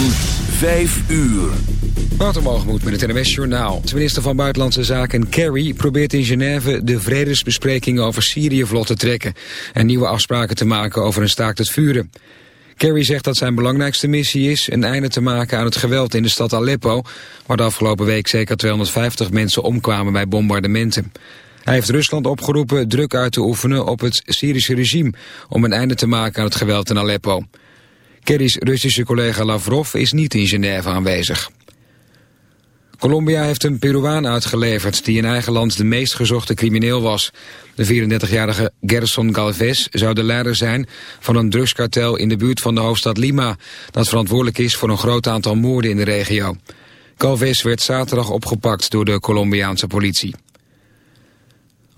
van 5 uur. moet met het NWS Journaal. De minister van Buitenlandse Zaken Kerry probeert in Genève de vredesbesprekingen over Syrië vlot te trekken en nieuwe afspraken te maken over een staakt het vuren. Kerry zegt dat zijn belangrijkste missie is een einde te maken aan het geweld in de stad Aleppo, waar de afgelopen week zeker 250 mensen omkwamen bij bombardementen. Hij heeft Rusland opgeroepen druk uit te oefenen op het Syrische regime om een einde te maken aan het geweld in Aleppo. Kerry's Russische collega Lavrov is niet in Genève aanwezig. Colombia heeft een Peruaan uitgeleverd die in eigen land de meest gezochte crimineel was. De 34-jarige Gerson Galvez zou de leider zijn van een drugskartel in de buurt van de hoofdstad Lima, dat verantwoordelijk is voor een groot aantal moorden in de regio. Galvez werd zaterdag opgepakt door de Colombiaanse politie.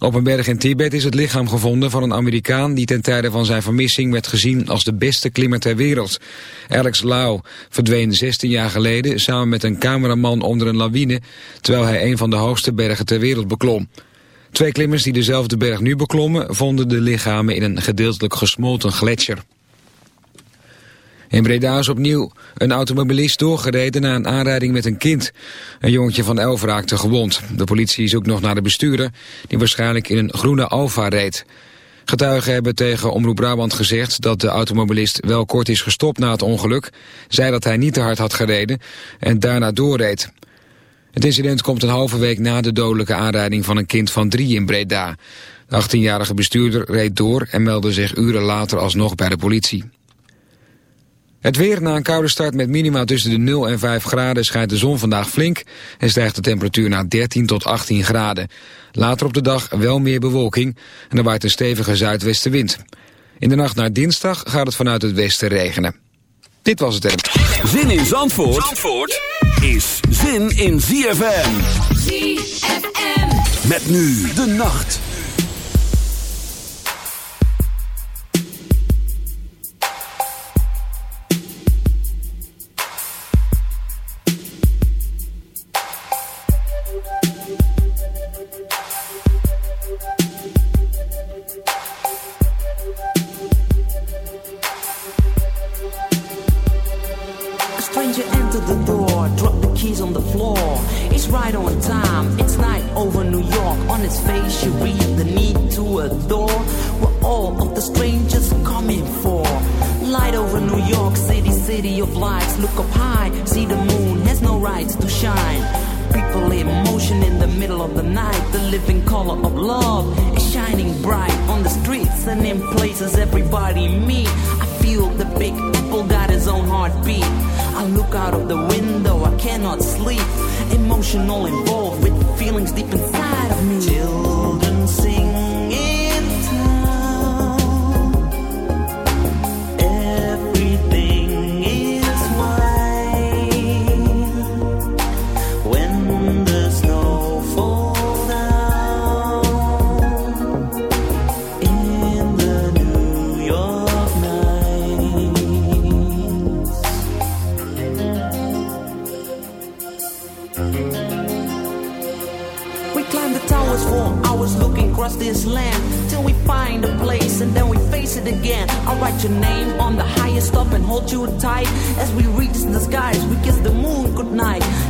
Op een berg in Tibet is het lichaam gevonden van een Amerikaan die ten tijde van zijn vermissing werd gezien als de beste klimmer ter wereld. Alex Lau verdween 16 jaar geleden samen met een cameraman onder een lawine terwijl hij een van de hoogste bergen ter wereld beklom. Twee klimmers die dezelfde berg nu beklommen vonden de lichamen in een gedeeltelijk gesmolten gletsjer. In Breda is opnieuw een automobilist doorgereden na een aanrijding met een kind. Een jongetje van elf raakte gewond. De politie zoekt nog naar de bestuurder, die waarschijnlijk in een groene Alfa reed. Getuigen hebben tegen Omroep Brabant gezegd dat de automobilist wel kort is gestopt na het ongeluk, zei dat hij niet te hard had gereden en daarna doorreed. Het incident komt een halve week na de dodelijke aanrijding van een kind van drie in Breda. De 18-jarige bestuurder reed door en meldde zich uren later alsnog bij de politie. Het weer na een koude start met minima tussen de 0 en 5 graden schijnt de zon vandaag flink en stijgt de temperatuur naar 13 tot 18 graden. Later op de dag wel meer bewolking en er waait een stevige zuidwestenwind. In de nacht naar dinsdag gaat het vanuit het westen regenen. Dit was het. Zin in Zandvoort, Zandvoort is zin in ZFM. ZFM. Met nu de nacht.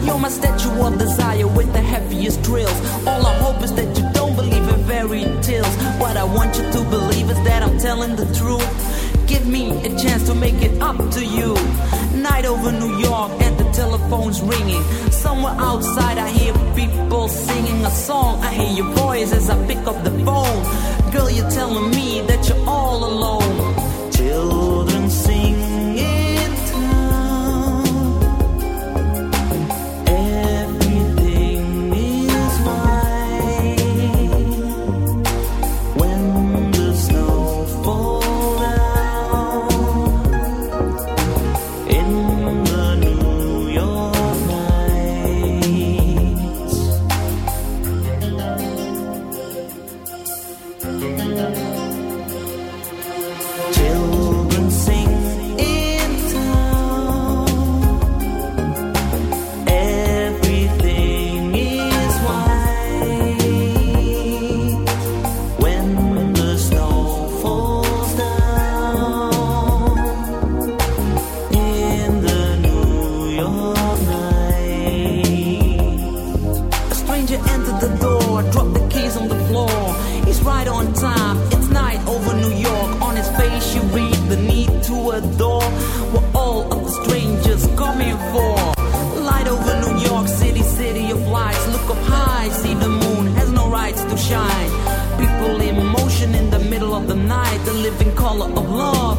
You're my statue of desire with the heaviest drills. All I hope is that you don't believe in fairy tales. What I want you to believe is that I'm telling the truth. Give me a chance to make it up to you. Night over New York and the telephone's ringing. Somewhere outside I hear people singing a song. I hear your voice as I pick up the phone. Girl, you're telling me that you're all alone. Children the living color of love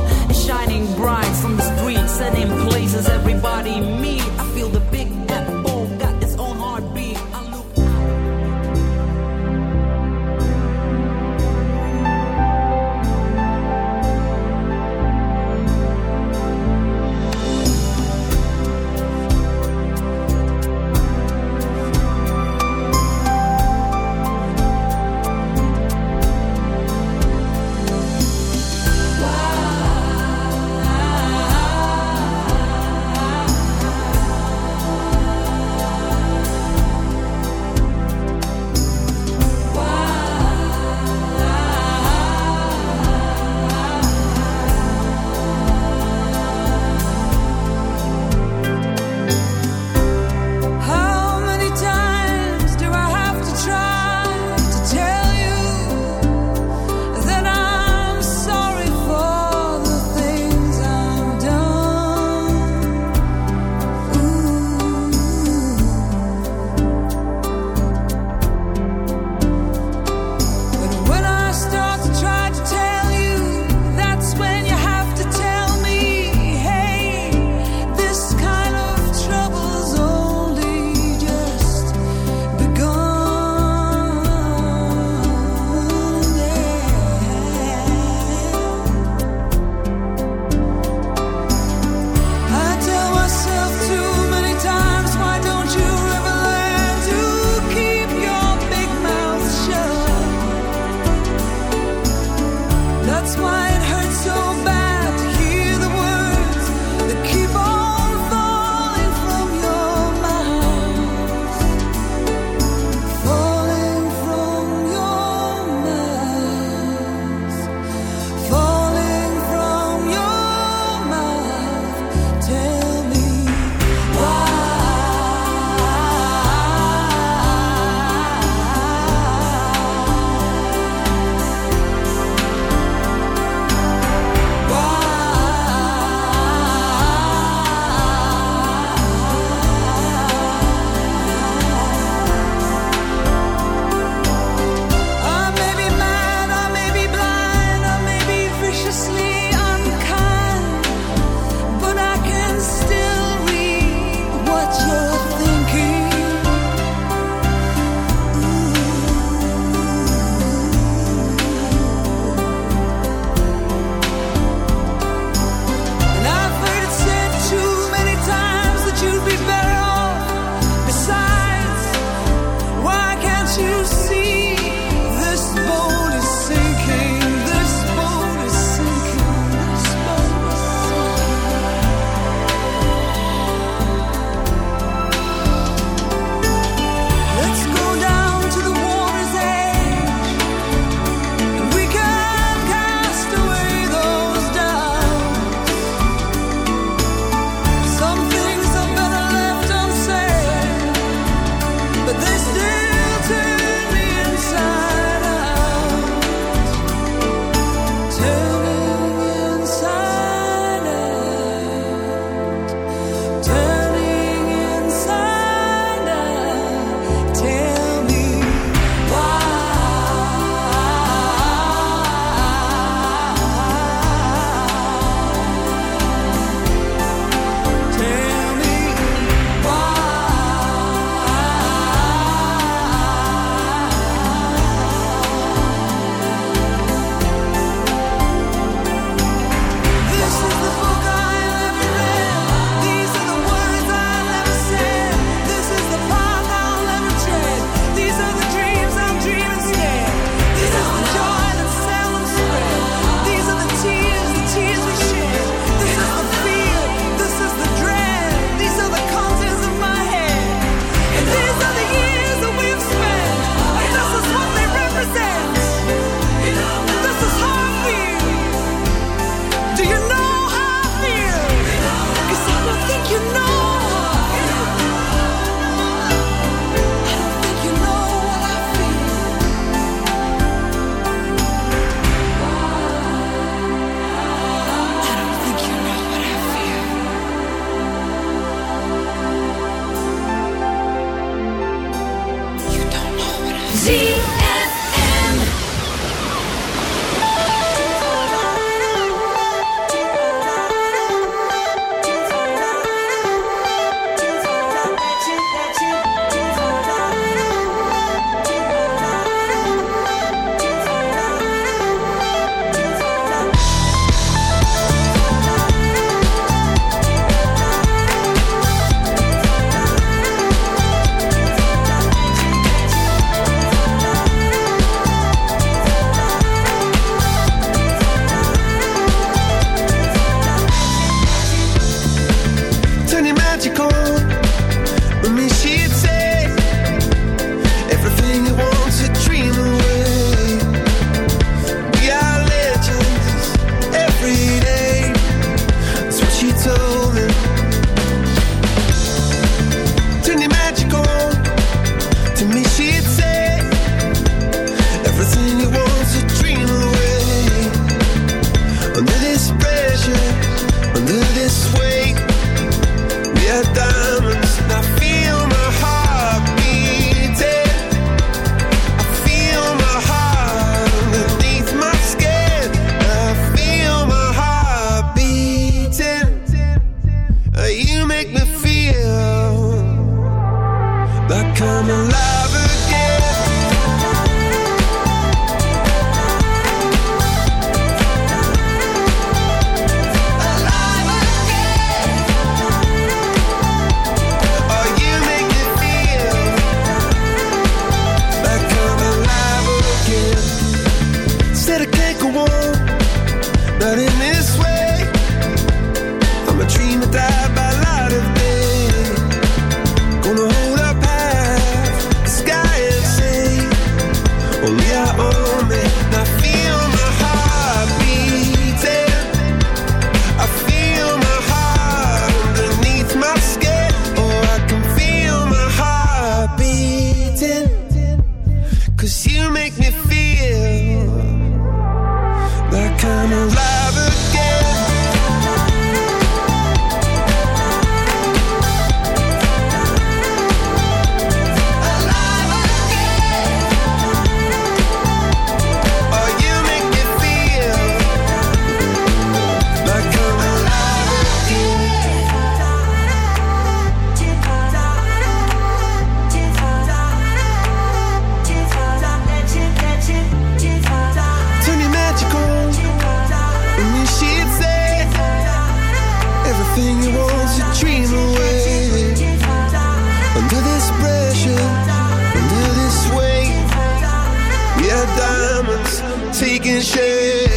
diamonds taking shape.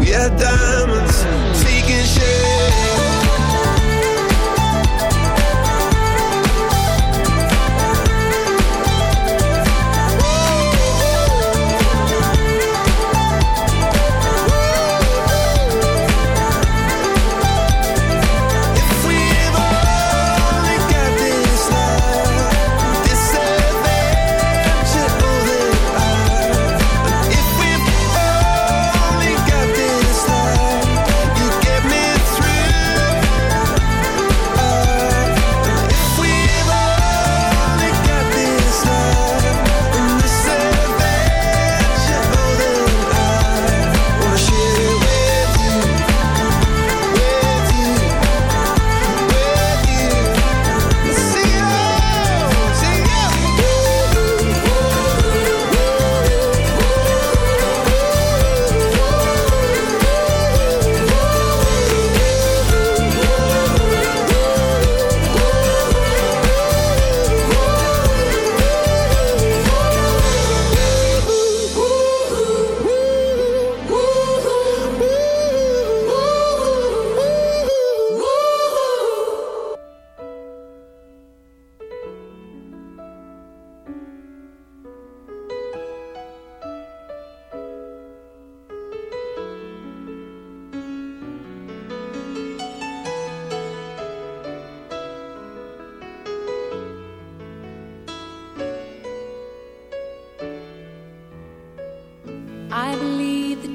We are diamonds.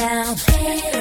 down.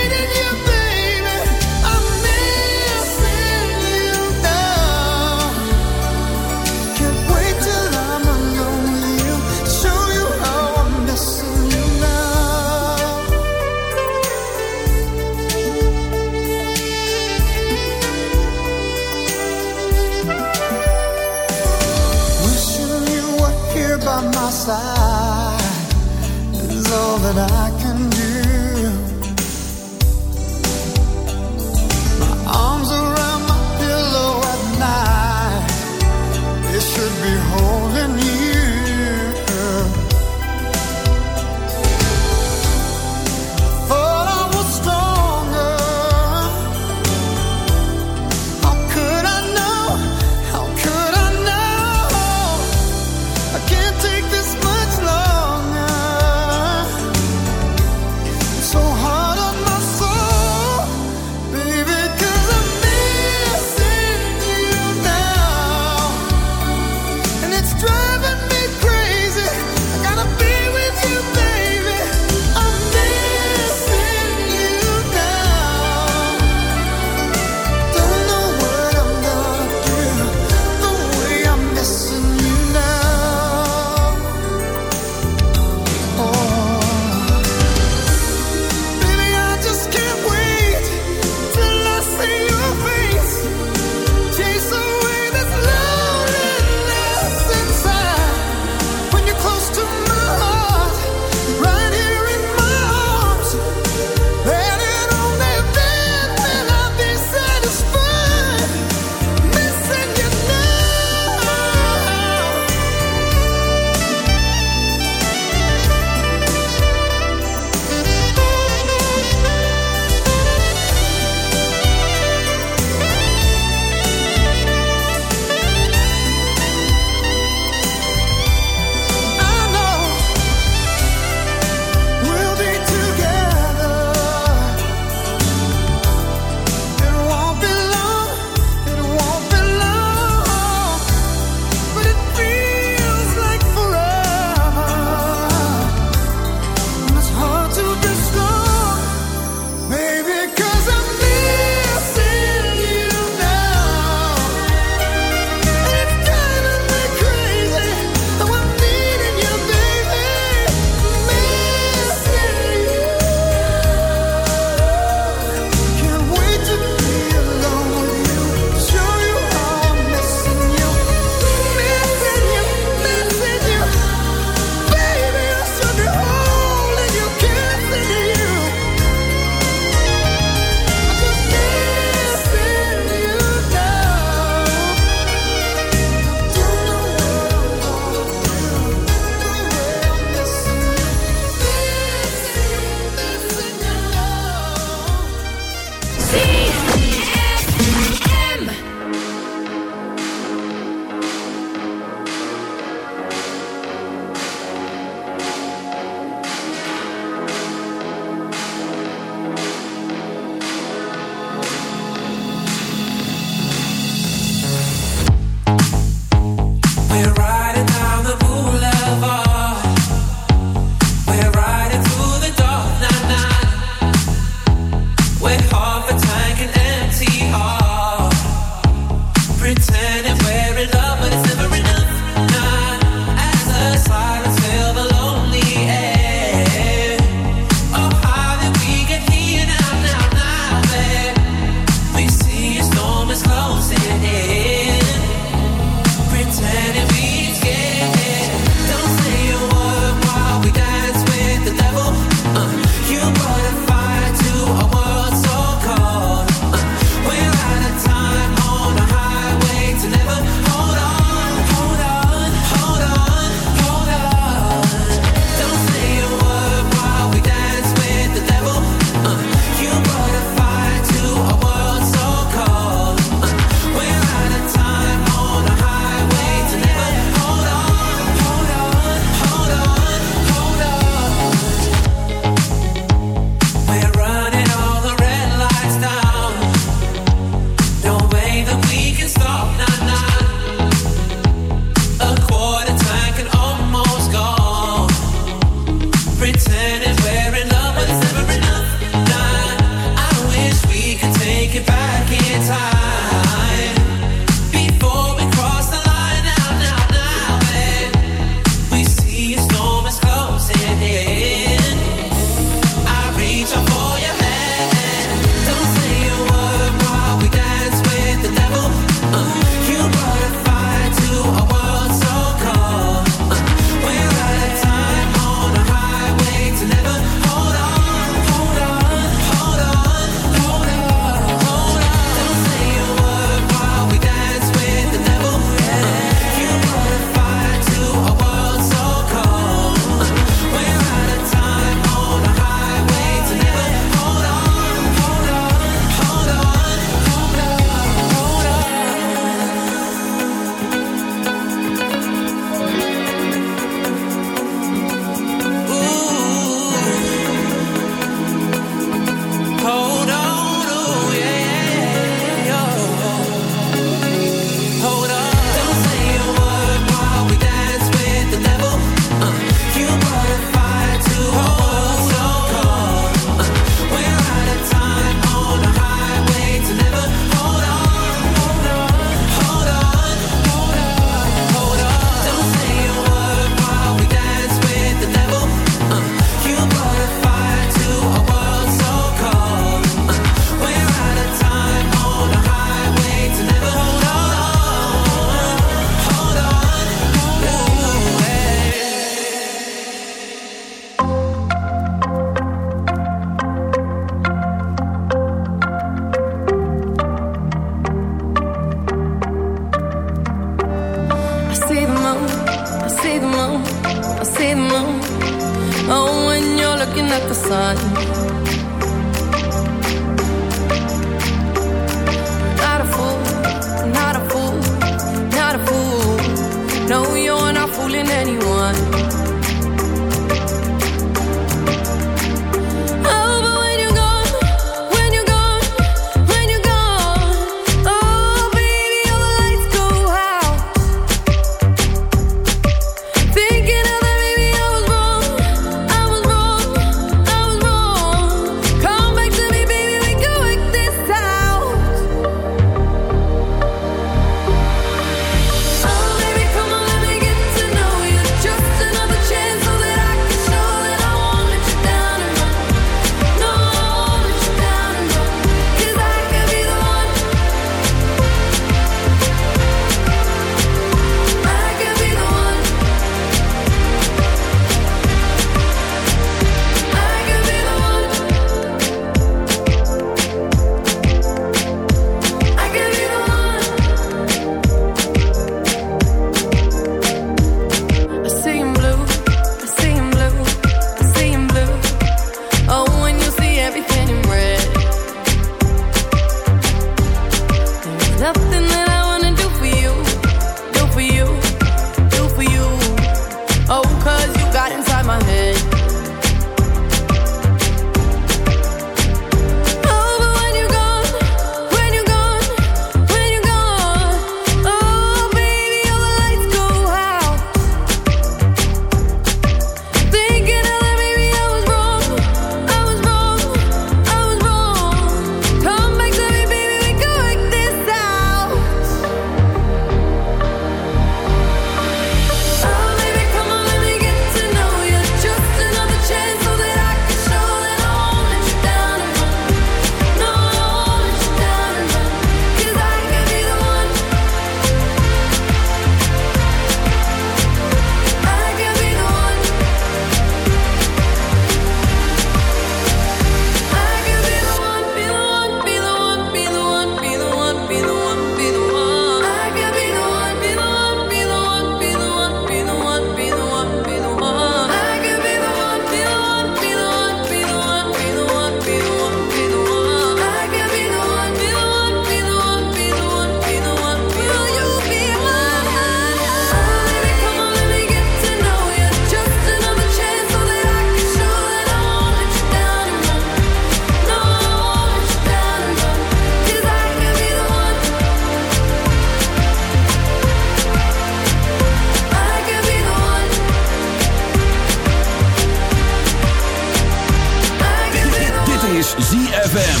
is ZFM.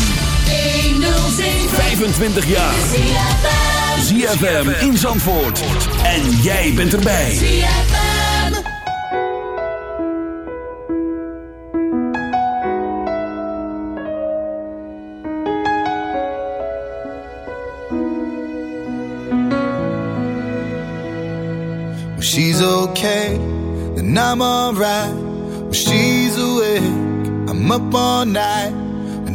25 jaar. ZFM in Zandvoort. En jij bent erbij. When she's okay, then I'm alright. When she's awake, I'm up all night.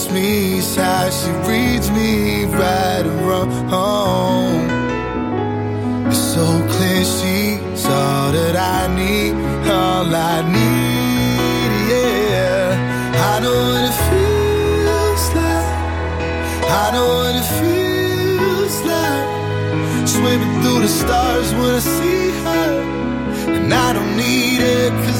Completes me, how she reads me right and wrong. It's so clear she's all that I need, all I need, yeah. I know what it feels like. I know what it feels like. Swimming through the stars when I see her. And I don't need it cause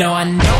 No, I know.